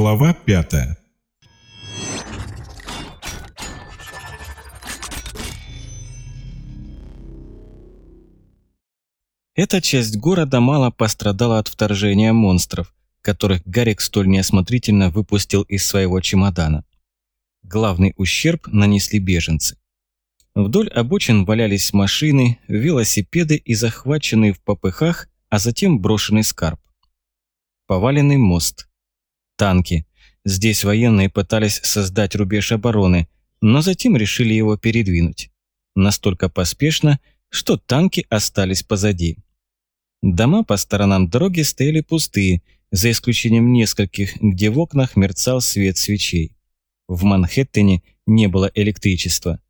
Глава пятая Эта часть города мало пострадала от вторжения монстров, которых Гарик столь неосмотрительно выпустил из своего чемодана. Главный ущерб нанесли беженцы. Вдоль обочин валялись машины, велосипеды и захваченные в попыхах, а затем брошенный скарб. Поваленный мост. Танки. Здесь военные пытались создать рубеж обороны, но затем решили его передвинуть. Настолько поспешно, что танки остались позади. Дома по сторонам дороги стояли пустые, за исключением нескольких, где в окнах мерцал свет свечей. В Манхэттене не было электричества.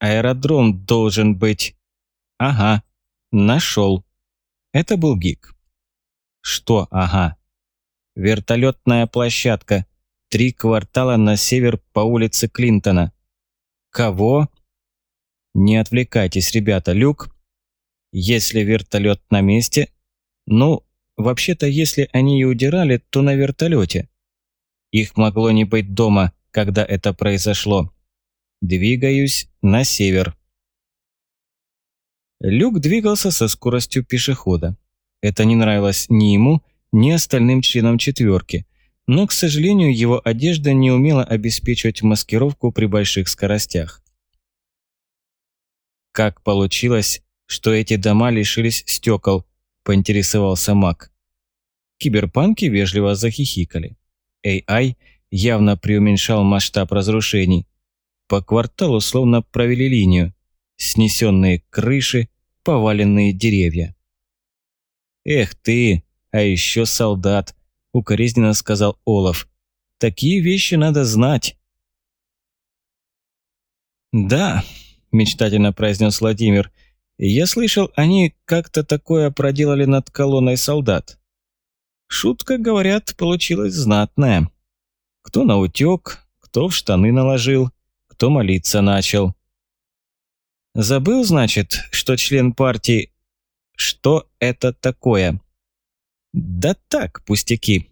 Аэродром должен быть. Ага, нашел. Это был Гик. Что ага? Вертолетная площадка. Три квартала на север по улице Клинтона. Кого? Не отвлекайтесь, ребята. Люк? Если вертолет на месте... Ну, вообще-то, если они и удирали, то на вертолете. Их могло не быть дома, когда это произошло. Двигаюсь на север. Люк двигался со скоростью пешехода. Это не нравилось ни ему, ни остальным членам четверки, но, к сожалению, его одежда не умела обеспечивать маскировку при больших скоростях. «Как получилось, что эти дома лишились стекол?» – поинтересовался Мак. Киберпанки вежливо захихикали. AI явно преуменьшал масштаб разрушений, по кварталу словно провели линию. Снесенные крыши, поваленные деревья. «Эх ты, а еще солдат», – укоризненно сказал Олаф. «Такие вещи надо знать». «Да», – мечтательно произнес Владимир, – «я слышал, они как-то такое проделали над колонной солдат. Шутка, говорят, получилась знатная. Кто наутек, кто в штаны наложил, кто молиться начал. Забыл, значит, что член партии... Что это такое? Да так, пустяки.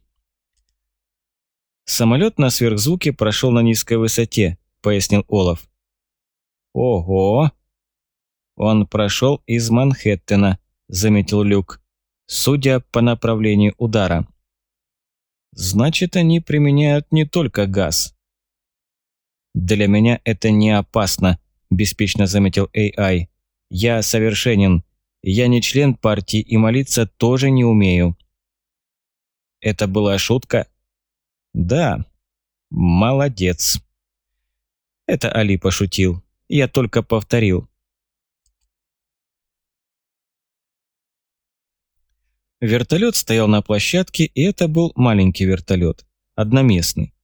Самолет на сверхзвуке прошел на низкой высоте, пояснил Олаф. Ого! Он прошел из Манхэттена, заметил Люк, судя по направлению удара. Значит, они применяют не только газ. «Для меня это не опасно», – беспечно заметил AI. «Я совершенен. Я не член партии и молиться тоже не умею». «Это была шутка?» «Да. Молодец». Это Али пошутил. Я только повторил. Вертолет стоял на площадке, и это был маленький вертолет, одноместный.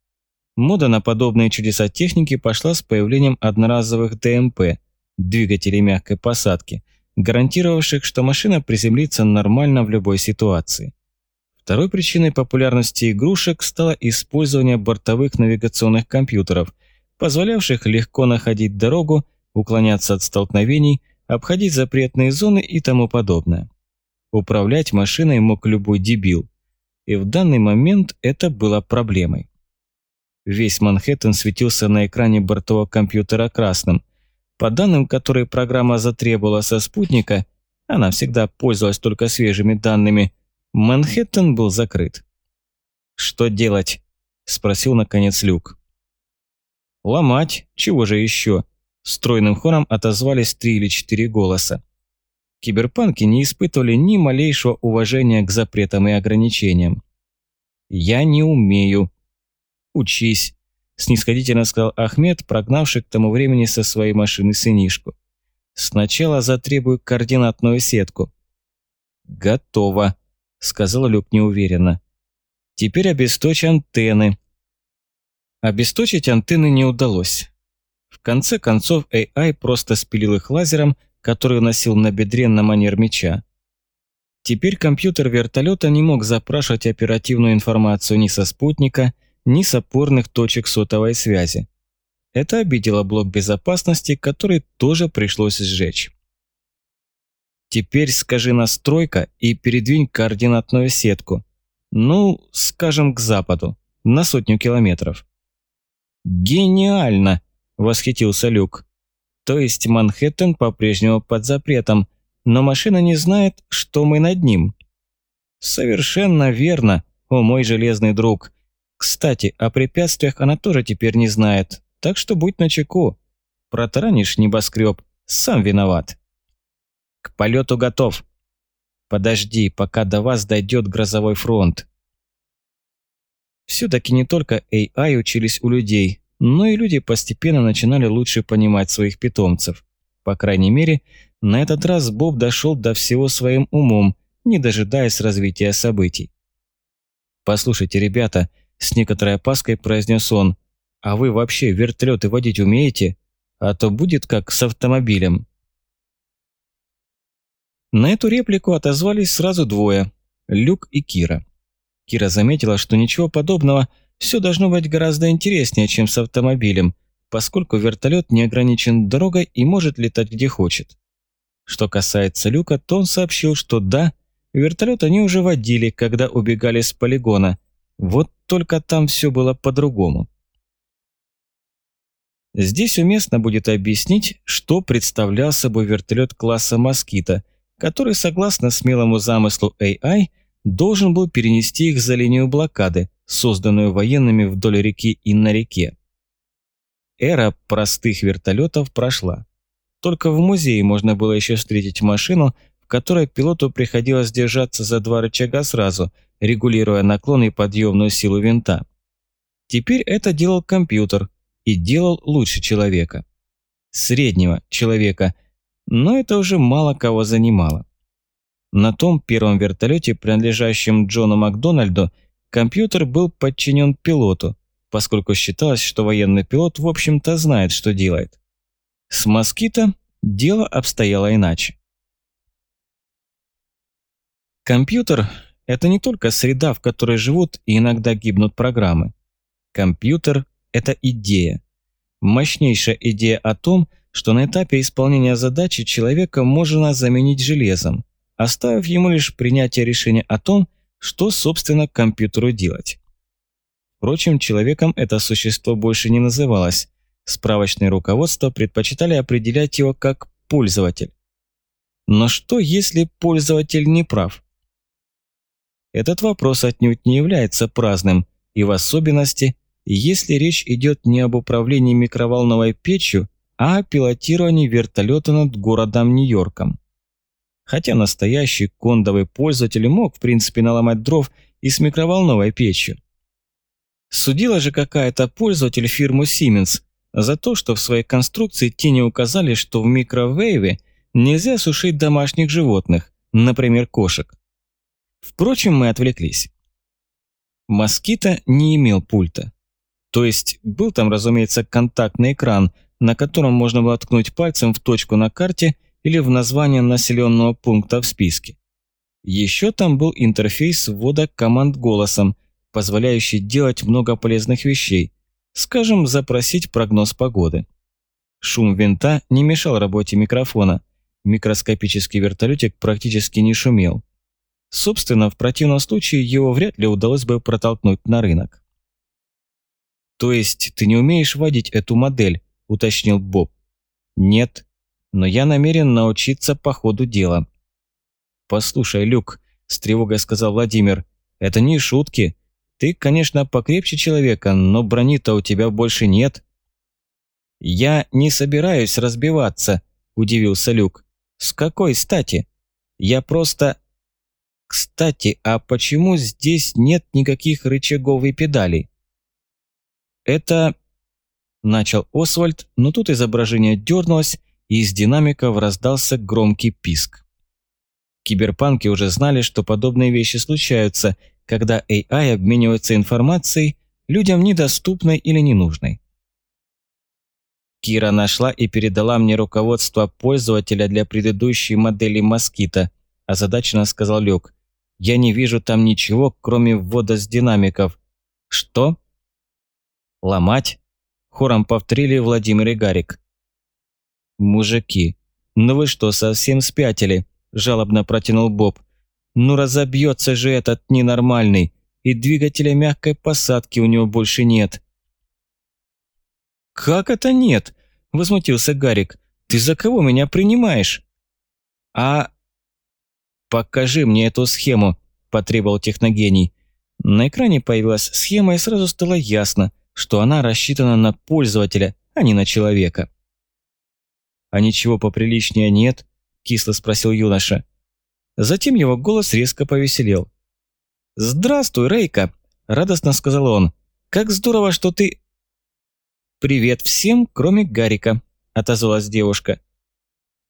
Мода на подобные чудеса техники пошла с появлением одноразовых ДМП – двигателей мягкой посадки, гарантировавших, что машина приземлится нормально в любой ситуации. Второй причиной популярности игрушек стало использование бортовых навигационных компьютеров, позволявших легко находить дорогу, уклоняться от столкновений, обходить запретные зоны и тому подобное. Управлять машиной мог любой дебил, и в данный момент это было проблемой. Весь Манхэттен светился на экране бортового компьютера красным. По данным, которые программа затребовала со спутника, она всегда пользовалась только свежими данными, Манхэттен был закрыт. «Что делать?» – спросил наконец Люк. «Ломать, чего же еще?» – стройным хором отозвались три или четыре голоса. Киберпанки не испытывали ни малейшего уважения к запретам и ограничениям. «Я не умею», учись», – снисходительно сказал Ахмед, прогнавший к тому времени со своей машины сынишку. «Сначала затребую координатную сетку». «Готово», – сказал Люк неуверенно. «Теперь обесточь антенны». Обесточить антенны не удалось. В конце концов AI просто спилил их лазером, который носил на бедре на манер меча. Теперь компьютер вертолета не мог запрашивать оперативную информацию ни со спутника, ни с опорных точек сотовой связи. Это обидело блок безопасности, который тоже пришлось сжечь. Теперь скажи настройка и передвинь координатную сетку. Ну, скажем, к западу, на сотню километров. «Гениально!» – восхитился Люк. «То есть Манхэттен по-прежнему под запретом, но машина не знает, что мы над ним». «Совершенно верно, о мой железный друг. Кстати, о препятствиях она тоже теперь не знает, так что будь начеку. Протаранишь небоскреб, сам виноват». «К полету готов», Подожди, пока до вас дойдет грозовой фронт. Все-таки не только AI учились у людей, но и люди постепенно начинали лучше понимать своих питомцев. По крайней мере, на этот раз Боб дошел до всего своим умом, не дожидаясь развития событий. «Послушайте, ребята», – с некоторой опаской произнес он, «а вы вообще вертолеты водить умеете? А то будет как с автомобилем. На эту реплику отозвались сразу двое – Люк и Кира. Кира заметила, что ничего подобного, все должно быть гораздо интереснее, чем с автомобилем, поскольку вертолет не ограничен дорогой и может летать где хочет. Что касается Люка, то он сообщил, что да, вертолет они уже водили, когда убегали с полигона, вот только там все было по-другому. Здесь уместно будет объяснить, что представлял собой вертолет класса «Москита», который, согласно смелому замыслу AI, должен был перенести их за линию блокады, созданную военными вдоль реки и на реке. Эра простых вертолетов прошла. Только в музее можно было еще встретить машину, в которой пилоту приходилось держаться за два рычага сразу, регулируя наклон и подъемную силу винта. Теперь это делал компьютер и делал лучше человека. Среднего человека – но это уже мало кого занимало. На том первом вертолете, принадлежащем Джону Макдональду, компьютер был подчинен пилоту, поскольку считалось, что военный пилот в общем-то знает, что делает. С «Москито» дело обстояло иначе. Компьютер – это не только среда, в которой живут и иногда гибнут программы. Компьютер – это идея. Мощнейшая идея о том, что на этапе исполнения задачи человека можно заменить железом, оставив ему лишь принятие решения о том, что, собственно, компьютеру делать. Впрочем, человеком это существо больше не называлось. Справочные руководства предпочитали определять его как пользователь. Но что, если пользователь не прав? Этот вопрос отнюдь не является праздным, и в особенности, если речь идет не об управлении микроволновой печью, а о пилотировании вертолета над городом Нью-Йорком. Хотя настоящий кондовый пользователь мог, в принципе, наломать дров и с микроволновой печью. Судила же какая-то пользователь фирму Siemens за то, что в своей конструкции те не указали, что в микровейве нельзя сушить домашних животных, например, кошек. Впрочем, мы отвлеклись. Москита не имел пульта. То есть был там, разумеется, контактный экран – на котором можно было ткнуть пальцем в точку на карте или в название населенного пункта в списке. Еще там был интерфейс ввода команд голосом, позволяющий делать много полезных вещей, скажем, запросить прогноз погоды. Шум винта не мешал работе микрофона, микроскопический вертолетик практически не шумел. Собственно, в противном случае его вряд ли удалось бы протолкнуть на рынок. То есть ты не умеешь водить эту модель, – уточнил Боб. «Нет, но я намерен научиться по ходу дела». «Послушай, Люк», – с тревогой сказал Владимир, – «это не шутки. Ты, конечно, покрепче человека, но брони-то у тебя больше нет». «Я не собираюсь разбиваться», – удивился Люк. «С какой стати? Я просто...» «Кстати, а почему здесь нет никаких рычагов и педалей?» «Это Начал Освальд, но тут изображение дернулось, и из динамиков раздался громкий писк. Киберпанки уже знали, что подобные вещи случаются, когда AI обменивается информацией, людям недоступной или ненужной. Кира нашла и передала мне руководство пользователя для предыдущей модели Москита, озадаченно сказал Люк. Я не вижу там ничего, кроме ввода с динамиков. Что? Ломать? Хором повторили Владимир и Гарик. «Мужики, ну вы что, совсем спятили?» – жалобно протянул Боб. «Ну разобьется же этот ненормальный. и двигателя мягкой посадки у него больше нет. «Как это нет?» – возмутился Гарик. «Ты за кого меня принимаешь?» «А...» «Покажи мне эту схему», – потребовал техногений. На экране появилась схема, и сразу стало ясно, что она рассчитана на пользователя, а не на человека. «А ничего поприличнее нет?» – кисло спросил юноша. Затем его голос резко повеселел. «Здравствуй, Рейка!» – радостно сказал он. «Как здорово, что ты...» «Привет всем, кроме Гарика», – отозвалась девушка.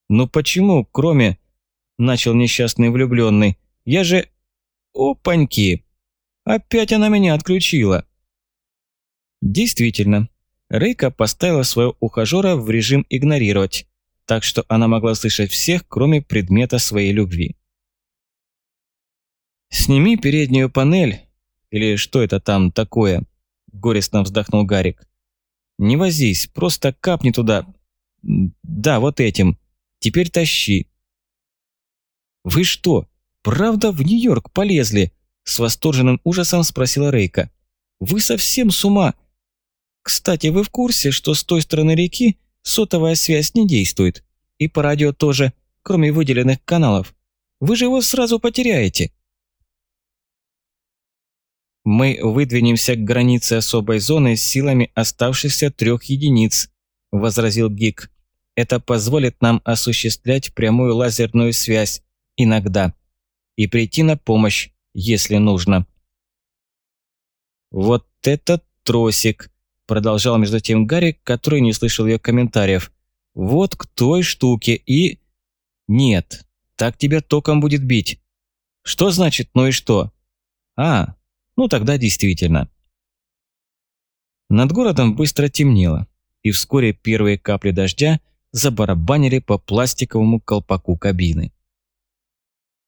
«Ну почему, кроме...» – начал несчастный влюбленный. «Я же...» «Опаньки! Опять она меня отключила!» Действительно, Рейка поставила своего ухажера в режим игнорировать, так что она могла слышать всех, кроме предмета своей любви. «Сними переднюю панель, или что это там такое?» – горестно вздохнул Гарик. Не возись, просто капни туда. Да, вот этим. Теперь тащи. Вы что, правда в Нью-Йорк полезли? С восторженным ужасом спросила Рейка. Вы совсем с ума? Кстати, вы в курсе, что с той стороны реки сотовая связь не действует? И по радио тоже, кроме выделенных каналов. Вы же его сразу потеряете. Мы выдвинемся к границе особой зоны с силами оставшихся трех единиц», – возразил Гик. «Это позволит нам осуществлять прямую лазерную связь иногда и прийти на помощь, если нужно». «Вот этот тросик», – продолжал между тем Гарри, который не слышал ее комментариев. «Вот к той штуке и...» «Нет, так тебя током будет бить». «Что значит «ну и что»?» «А, ну тогда действительно. Над городом быстро темнело, и вскоре первые капли дождя забарабанили по пластиковому колпаку кабины.